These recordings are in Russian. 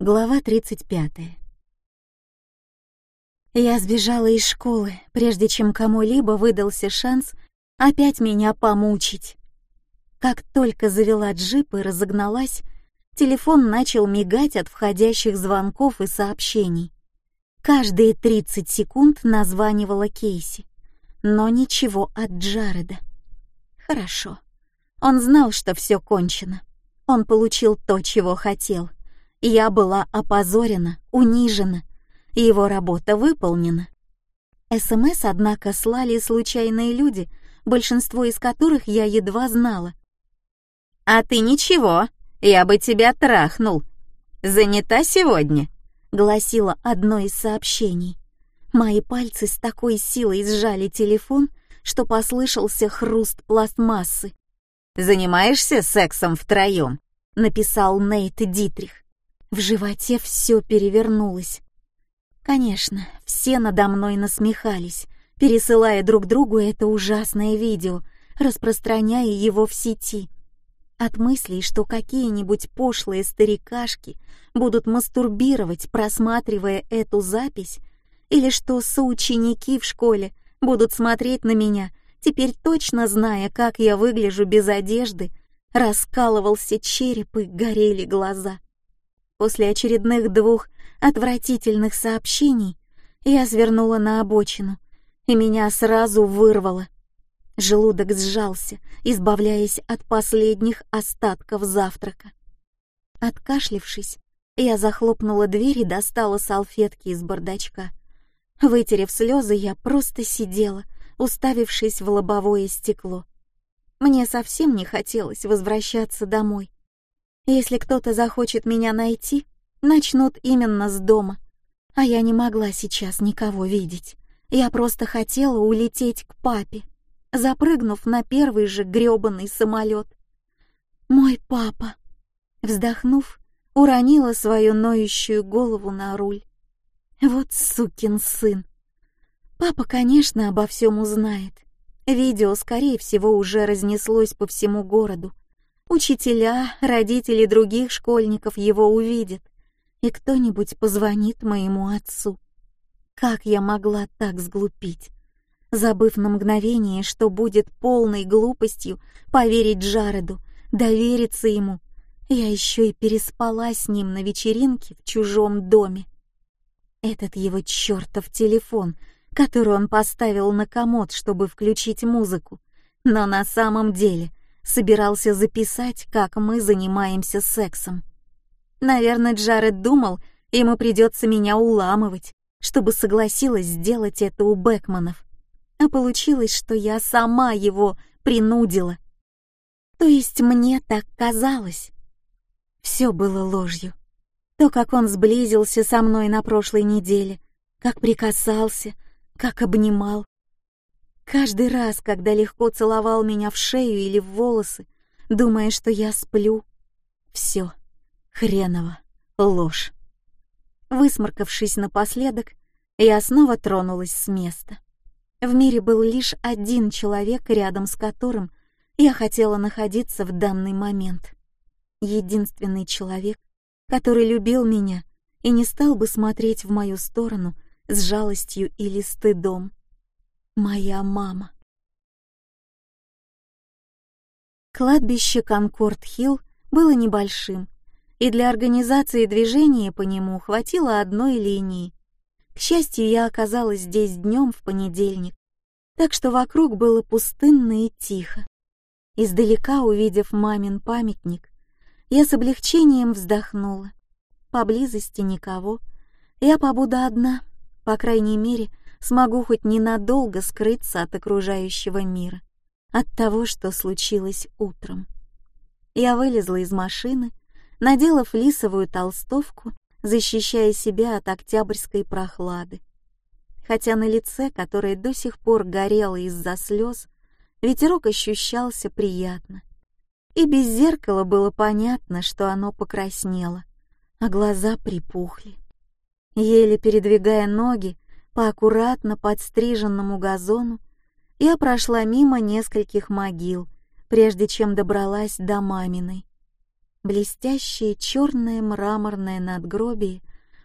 Глава 35. Я сбежала из школы, прежде чем кому-либо выдался шанс опять меня помучить. Как только завела джип и разогналась, телефон начал мигать от входящих звонков и сообщений. Каждые 30 секунд названивала Кейси, но ничего от Джареда. Хорошо. Он знал, что все кончено. Он получил то, чего хотел — я была опозорена, унижена. Его работа выполнена. СМС, однако, слали случайные люди, большинство из которых я едва знала. «А ты ничего, я бы тебя трахнул. Занята сегодня?» — гласило одно из сообщений. Мои пальцы с такой силой сжали телефон, что послышался хруст пластмассы. «Занимаешься сексом втроем?» — написал Нейт Дитрих. В животе все перевернулось. Конечно, все надо мной насмехались, пересылая друг другу это ужасное видео, распространяя его в сети. От мыслей, что какие-нибудь пошлые старикашки будут мастурбировать, просматривая эту запись, или что соученики в школе будут смотреть на меня, теперь точно зная, как я выгляжу без одежды, раскалывался череп и горели глаза. После очередных двух отвратительных сообщений я свернула на обочину, и меня сразу вырвало. Желудок сжался, избавляясь от последних остатков завтрака. Откашлившись, я захлопнула дверь и достала салфетки из бардачка. Вытерев слезы, я просто сидела, уставившись в лобовое стекло. Мне совсем не хотелось возвращаться домой. Если кто-то захочет меня найти, начнут именно с дома. А я не могла сейчас никого видеть. Я просто хотела улететь к папе, запрыгнув на первый же грёбаный самолет. Мой папа, вздохнув, уронила свою ноющую голову на руль. Вот сукин сын. Папа, конечно, обо всем узнает. Видео, скорее всего, уже разнеслось по всему городу. Учителя, родители других школьников его увидят, и кто-нибудь позвонит моему отцу. Как я могла так сглупить? Забыв на мгновение, что будет полной глупостью поверить Джареду, довериться ему, я еще и переспала с ним на вечеринке в чужом доме. Этот его чертов телефон, который он поставил на комод, чтобы включить музыку, но на самом деле собирался записать, как мы занимаемся сексом. Наверное, Джаред думал, ему придется меня уламывать, чтобы согласилась сделать это у Бекманов. А получилось, что я сама его принудила. То есть мне так казалось. Все было ложью. То, как он сблизился со мной на прошлой неделе, как прикасался, как обнимал, Каждый раз, когда легко целовал меня в шею или в волосы, думая, что я сплю, все, хреново, ложь. Высморкавшись напоследок, я снова тронулась с места. В мире был лишь один человек, рядом с которым я хотела находиться в данный момент. Единственный человек, который любил меня и не стал бы смотреть в мою сторону с жалостью или стыдом. Моя мама. Кладбище Конкорд-Хилл было небольшим, и для организации движения по нему хватило одной линии. К счастью, я оказалась здесь днем в понедельник, так что вокруг было пустынно и тихо. Издалека, увидев мамин памятник, я с облегчением вздохнула. Поблизости никого. Я побуду одна, по крайней мере, смогу хоть ненадолго скрыться от окружающего мира, от того, что случилось утром. Я вылезла из машины, надела флисовую толстовку, защищая себя от октябрьской прохлады. Хотя на лице, которое до сих пор горело из-за слез, ветерок ощущался приятно. И без зеркала было понятно, что оно покраснело, а глаза припухли. Еле передвигая ноги, по аккуратно подстриженному газону я прошла мимо нескольких могил, прежде чем добралась до маминой. Блестящие черные мраморные надгробия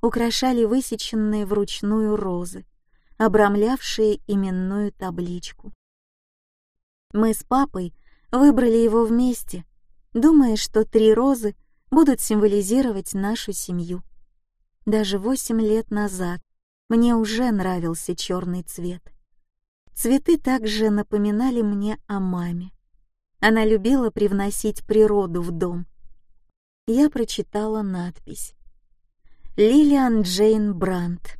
украшали высеченные вручную розы, обрамлявшие именную табличку. Мы с папой выбрали его вместе, думая, что три розы будут символизировать нашу семью. Даже восемь лет назад мне уже нравился черный цвет. Цветы также напоминали мне о маме. Она любила привносить природу в дом. Я прочитала надпись. Лилиан Джейн Брандт.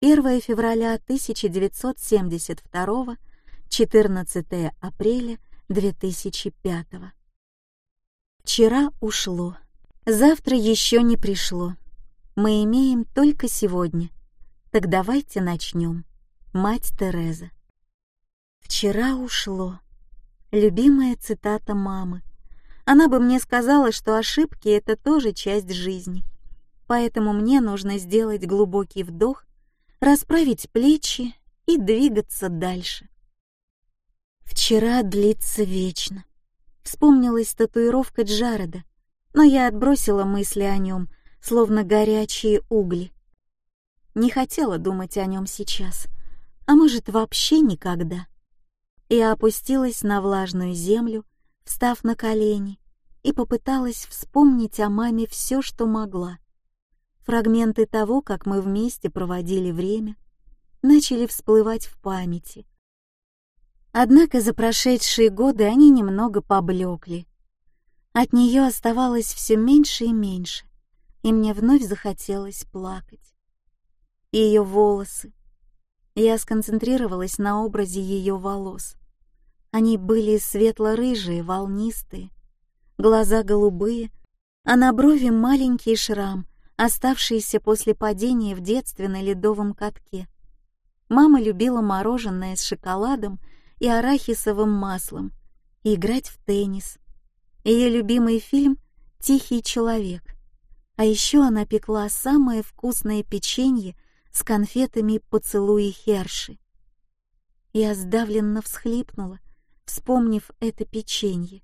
1 февраля 1972, 14 апреля 2005. Вчера ушло, завтра еще не пришло. Мы имеем только сегодня. Так давайте начнем. Мать Тереза. Вчера ушло. Любимая цитата мамы. Она бы мне сказала, что ошибки — это тоже часть жизни. Поэтому мне нужно сделать глубокий вдох, расправить плечи и двигаться дальше. Вчера длится вечно. Вспомнилась татуировка Джареда, но я отбросила мысли о нем, словно горячие угли. Не хотела думать о нем сейчас, а может вообще никогда и опустилась на влажную землю, встав на колени, и попыталась вспомнить о маме все, что могла. Фрагменты того, как мы вместе проводили время, начали всплывать в памяти. Однако за прошедшие годы они немного поблекли. От нее оставалось все меньше и меньше, и мне вновь захотелось плакать. Ее волосы, я сконцентрировалась на образе ее волос. Они были светло-рыжие, волнистые, глаза голубые, а на брови маленький шрам, оставшийся после падения в детстве на ледовом катке. Мама любила мороженое с шоколадом и арахисовым маслом и играть в теннис. Ее любимый фильм «Тихий человек». А еще она пекла самое вкусное печенье с конфетами поцелуи Херши. Я сдавленно всхлипнула, вспомнив это печенье.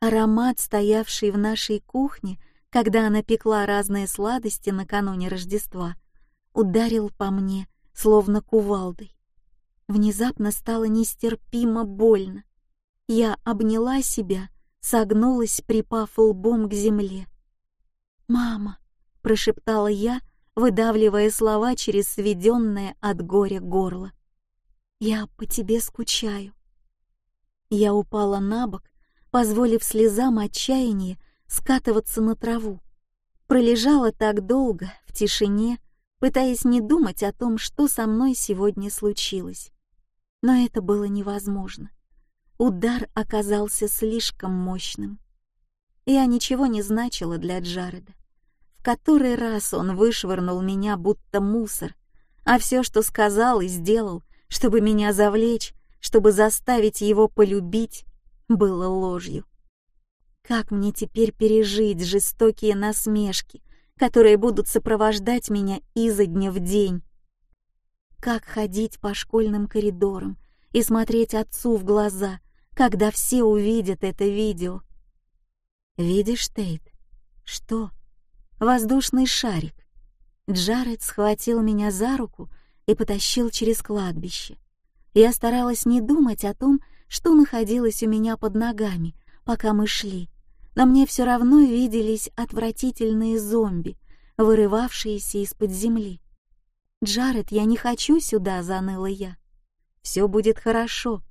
Аромат, стоявший в нашей кухне, когда она пекла разные сладости накануне Рождества, ударил по мне, словно кувалдой. Внезапно стало нестерпимо больно. Я обняла себя, согнулась, припав лбом к земле. «Мама!» — прошептала я, выдавливая слова через сведенное от горя горло. «Я по тебе скучаю». Я упала на бок, позволив слезам отчаяния скатываться на траву. Пролежала так долго, в тишине, пытаясь не думать о том, что со мной сегодня случилось. Но это было невозможно. Удар оказался слишком мощным. Я ничего не значила для Джареда который раз он вышвырнул меня будто мусор, а все, что сказал и сделал, чтобы меня завлечь, чтобы заставить его полюбить, было ложью. Как мне теперь пережить жестокие насмешки, которые будут сопровождать меня изо дня в день? Как ходить по школьным коридорам и смотреть отцу в глаза, когда все увидят это видео? Видишь, Тейт? Что? Воздушный шарик. Джаред схватил меня за руку и потащил через кладбище. Я старалась не думать о том, что находилось у меня под ногами, пока мы шли, но мне все равно виделись отвратительные зомби, вырывавшиеся из-под земли. «Джаред, я не хочу сюда», — заныла я. «Все будет хорошо.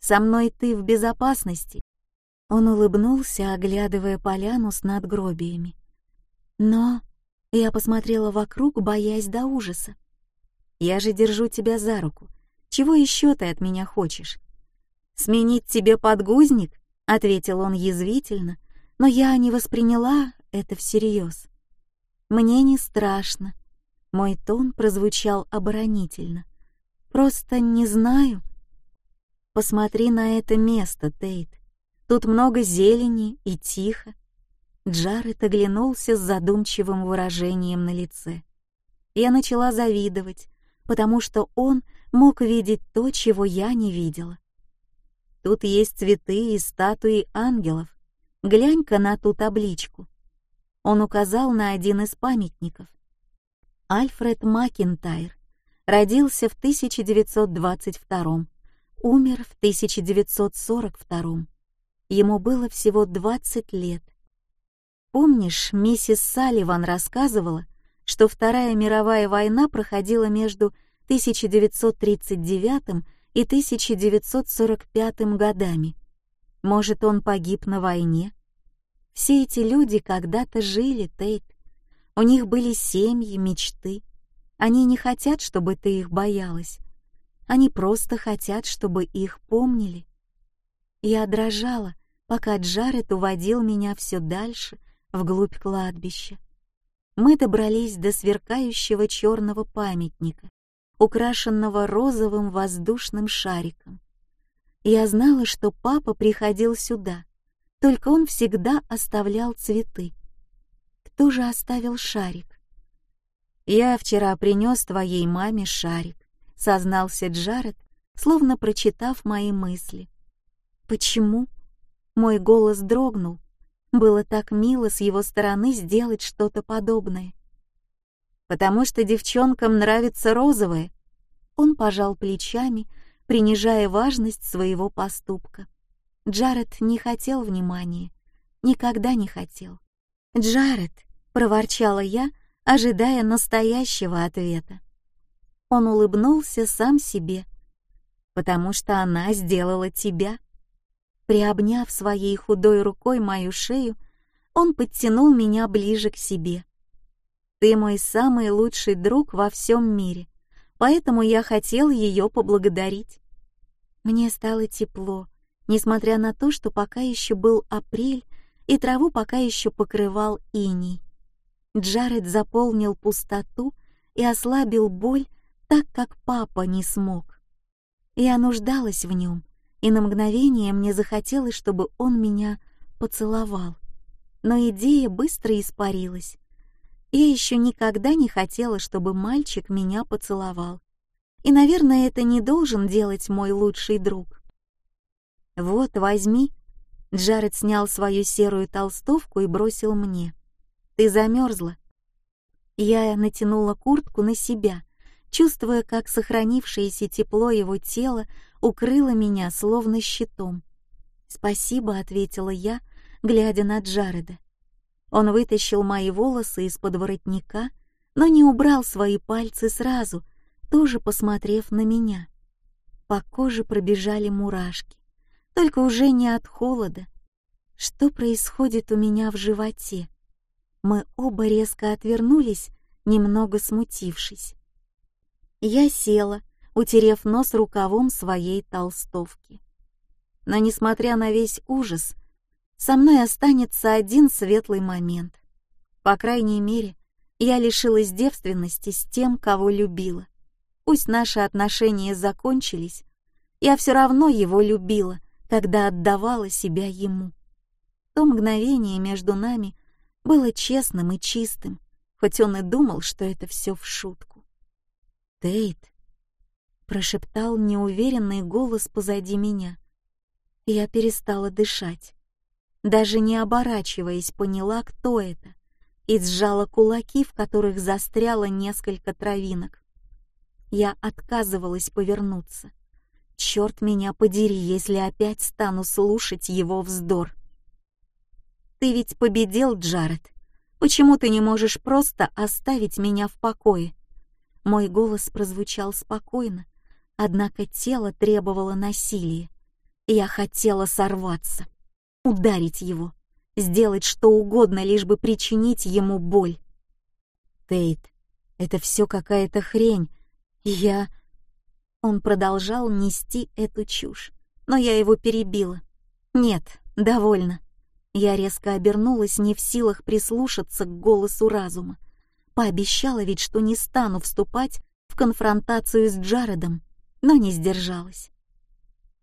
Со мной ты в безопасности». Он улыбнулся, оглядывая поляну с надгробиями. Но я посмотрела вокруг, боясь до ужаса. Я же держу тебя за руку. Чего еще ты от меня хочешь? Сменить тебе подгузник? ответил он язвительно, но я не восприняла это всерьез. Мне не страшно. Мой тон прозвучал оборонительно. Просто не знаю. Посмотри на это место, Тейт. Тут много зелени и тихо. Джаред оглянулся с задумчивым выражением на лице. Я начала завидовать, потому что он мог видеть то, чего я не видела. Тут есть цветы и статуи ангелов, Глянь-ка на ту табличку. Он указал на один из памятников. Альфред Макинтайр родился в 1922 умер в 1942 Ему было всего 20 лет. Помнишь, миссис Салливан рассказывала, что Вторая мировая война проходила между 1939 и 1945 годами. Может, он погиб на войне? Все эти люди когда-то жили, Тейт. У них были семьи, мечты. Они не хотят, чтобы ты их боялась. Они просто хотят, чтобы их помнили. Я дрожала, пока Джаред уводил меня все дальше, вглубь кладбища. Мы добрались до сверкающего черного памятника, украшенного розовым воздушным шариком. Я знала, что папа приходил сюда, только он всегда оставлял цветы. Кто же оставил шарик? Я вчера принес твоей маме шарик, сознался Джаред, словно прочитав мои мысли. Почему? Мой голос дрогнул. Было так мило с его стороны сделать что-то подобное. Потому что девчонкам нравится розовое. Он пожал плечами, принижая важность своего поступка. Джаред не хотел внимания, никогда не хотел. Джаред, проворчала я, ожидая настоящего ответа. Он улыбнулся сам себе, потому что она сделала тебя. Приобняв своей худой рукой мою шею, он подтянул меня ближе к себе. Ты мой самый лучший друг во всем мире, поэтому я хотел ее поблагодарить. Мне стало тепло, несмотря на то, что пока еще был апрель и траву пока еще покрывал иней. Джаред заполнил пустоту и ослабил боль так, как папа не смог. Я нуждалась в нем, и на мгновение мне захотелось, чтобы он меня поцеловал. Но идея быстро испарилась. Я еще никогда не хотела, чтобы мальчик меня поцеловал. И, наверное, это не должен делать мой лучший друг. Вот, возьми. Джаред снял свою серую толстовку и бросил мне. Ты замерзла. Я натянула куртку на себя, чувствуя, как сохранившееся тепло его тела укрыло меня словно щитом. «Спасибо», — ответила я, глядя на Джареда. Он вытащил мои волосы из-под воротника, но не убрал свои пальцы сразу, тоже посмотрев на меня. По коже пробежали мурашки, только уже не от холода. Что происходит у меня в животе? Мы оба резко отвернулись, немного смутившись. Я села, утерев нос рукавом своей толстовки. Но несмотря на весь ужас, со мной останется один светлый момент. По крайней мере, я лишилась девственности с тем, кого любила. Пусть наши отношения закончились, я все равно его любила, когда отдавала себя ему. То мгновение между нами было честным и чистым, хоть он и думал, что это все в шутку. Тейт, прошептал неуверенный голос позади меня. Я перестала дышать. Даже не оборачиваясь, поняла, кто это, и сжала кулаки, в которых застряло несколько травинок. Я отказывалась повернуться. Черт меня подери, если опять стану слушать его вздор. Ты ведь победил, Джаред. Почему ты не можешь просто оставить меня в покое? Мой голос прозвучал спокойно, однако тело требовало насилия. Я хотела сорваться, ударить его, сделать что угодно, лишь бы причинить ему боль. Тейт, это все какая-то хрень. Я... Он продолжал нести эту чушь, но я его перебила. Нет, довольно. Я резко обернулась, не в силах прислушаться к голосу разума. Пообещала ведь, что не стану вступать в конфронтацию с Джаредом, но не сдержалась.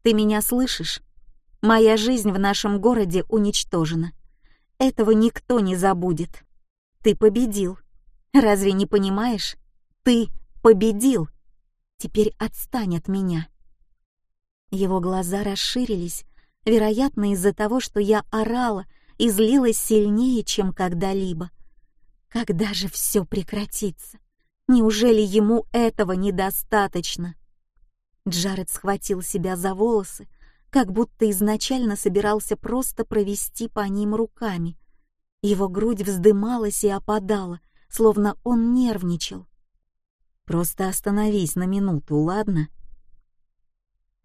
Ты меня слышишь? Моя жизнь в нашем городе уничтожена. Этого никто не забудет. Ты победил. Разве не понимаешь? Ты победил. Теперь отстань от меня. Его глаза расширились, вероятно, из-за того, что я орала, и злилась сильнее, чем когда-либо. Когда же все прекратится? Неужели ему этого недостаточно? Джаред схватил себя за волосы, как будто изначально собирался просто провести по ним руками. Его грудь вздымалась и опадала, словно он нервничал. «Просто остановись на минуту, ладно?»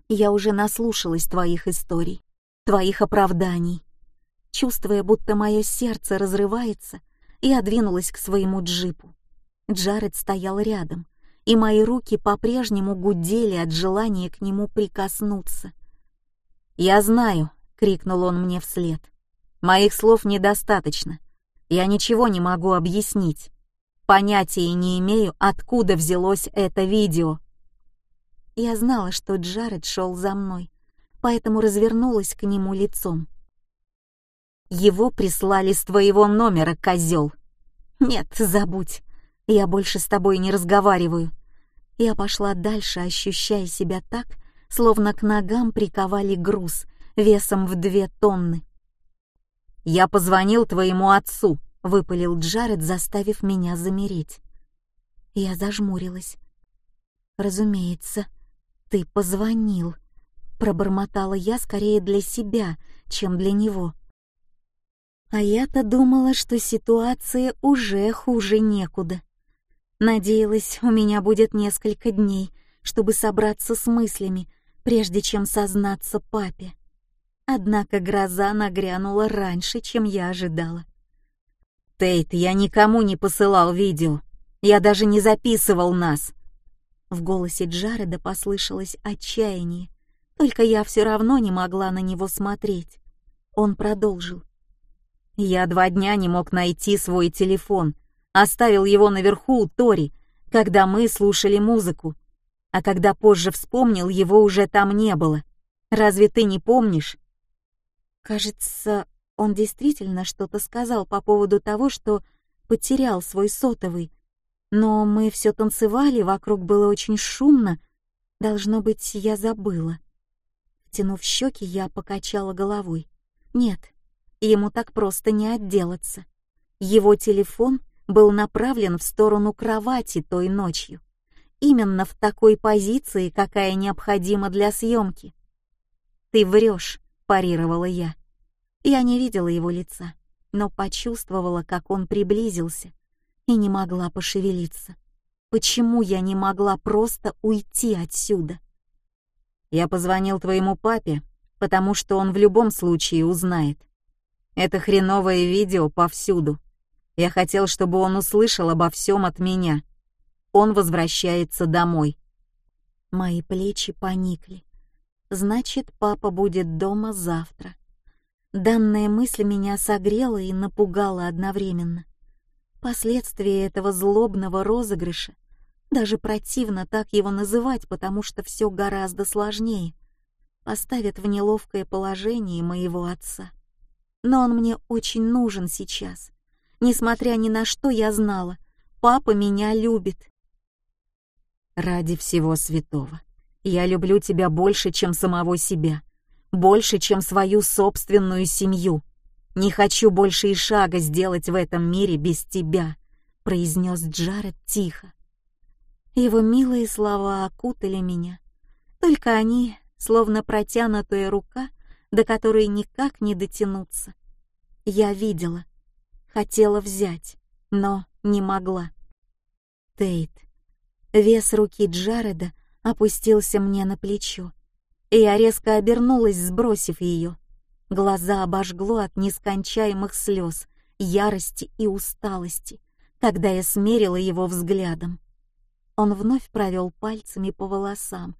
«Я уже наслушалась твоих историй, твоих оправданий». Чувствуя, будто мое сердце разрывается, я двинулась к своему джипу. Джаред стоял рядом, и мои руки по-прежнему гудели от желания к нему прикоснуться. «Я знаю», — крикнул он мне вслед. «Моих слов недостаточно. Я ничего не могу объяснить. Понятия не имею, откуда взялось это видео». Я знала, что Джаред шел за мной, поэтому развернулась к нему лицом. «Его прислали с твоего номера, козел!» «Нет, забудь. Я больше с тобой не разговариваю». Я пошла дальше, ощущая себя так, словно к ногам приковали груз весом в две тонны. «Я позвонил твоему отцу», — выпалил Джаред, заставив меня замереть. Я зажмурилась. «Разумеется, ты позвонил», — пробормотала я скорее для себя, чем для него. А я-то думала, что ситуация уже хуже некуда. Надеялась, у меня будет несколько дней, чтобы собраться с мыслями, прежде чем сознаться папе. Однако гроза нагрянула раньше, чем я ожидала. «Тейт, я никому не посылал видео. Я даже не записывал нас». В голосе Джареда послышалось отчаяние, только я все равно не могла на него смотреть. Он продолжил. «Я два дня не мог найти свой телефон, оставил его наверху у Тори, когда мы слушали музыку. А когда позже вспомнил, его уже там не было. Разве ты не помнишь? Кажется, он действительно что-то сказал по поводу того, что потерял свой сотовый. Но мы все танцевали, вокруг было очень шумно. Должно быть, я забыла. Втянув щеки, я покачала головой. Нет, ему так просто не отделаться. Его телефон был направлен в сторону кровати той ночью. Именно в такой позиции, какая необходима для съемки. «Ты врешь», — парировала я. Я не видела его лица, но почувствовала, как он приблизился, и не могла пошевелиться. Почему я не могла просто уйти отсюда? Я позвонил твоему папе, потому что он в любом случае узнает. Это хреновое видео повсюду. Я хотел, чтобы он услышал обо всем от меня. Он возвращается домой. Мои плечи поникли. Значит, папа будет дома завтра. Данная мысль меня согрела и напугала одновременно. Последствия этого злобного розыгрыша даже противно так его называть, потому что все гораздо сложнее. Поставят в неловкое положение моего отца. Но он мне очень нужен сейчас. Несмотря ни на что, я знала, папа меня любит. Ради всего святого, я люблю тебя больше, чем самого себя, больше, чем свою собственную семью. Не хочу больше и шага сделать в этом мире без тебя, произнес Джаред тихо. Его милые слова окутали меня. Только они, словно протянутая рука, до которой никак не дотянуться. Я видела, Хотела взять, но не могла. Тейт. Вес руки Джареда опустился мне на плечо, и я резко обернулась, сбросив ее. Глаза обожгло от нескончаемых слез, ярости и усталости, когда я смерила его взглядом. Он вновь провел пальцами по волосам,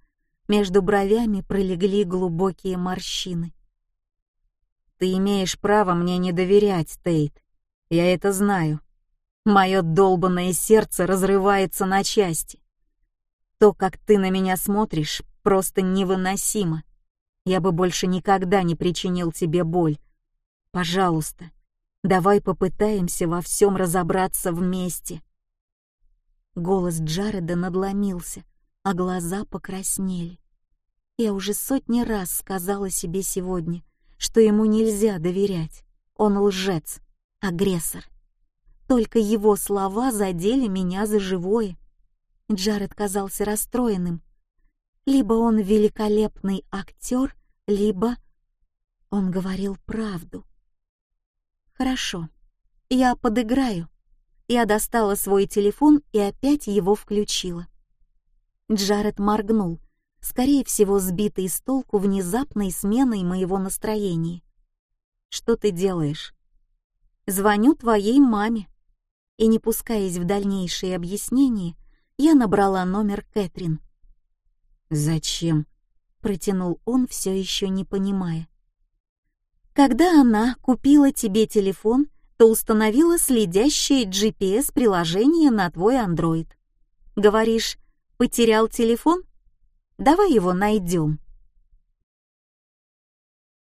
между бровями пролегли глубокие морщины. «Ты имеешь право мне не доверять, Тейт. Я это знаю. Мое долбанное сердце разрывается на части. То, как ты на меня смотришь, просто невыносимо. Я бы больше никогда не причинил тебе боль. Пожалуйста, давай попытаемся во всем разобраться вместе. Голос Джареда надломился, а глаза покраснели. Я уже сотни раз сказала себе сегодня, что ему нельзя доверять. Он лжец, агрессор. Только его слова задели меня за живое. Джаред казался расстроенным. Либо он великолепный актер, либо он говорил правду. Хорошо, я подыграю. Я достала свой телефон и опять его включила. Джаред моргнул, скорее всего, сбитый с толку внезапной сменой моего настроения. «Что ты делаешь?» «Звоню твоей маме». И не пускаясь в дальнейшие объяснения, я набрала номер Кэтрин. «Зачем?» — протянул он, все еще не понимая. «Когда она купила тебе телефон, то установила следящее GPS-приложение на твой Android. Говоришь, потерял телефон? Давай его найдем».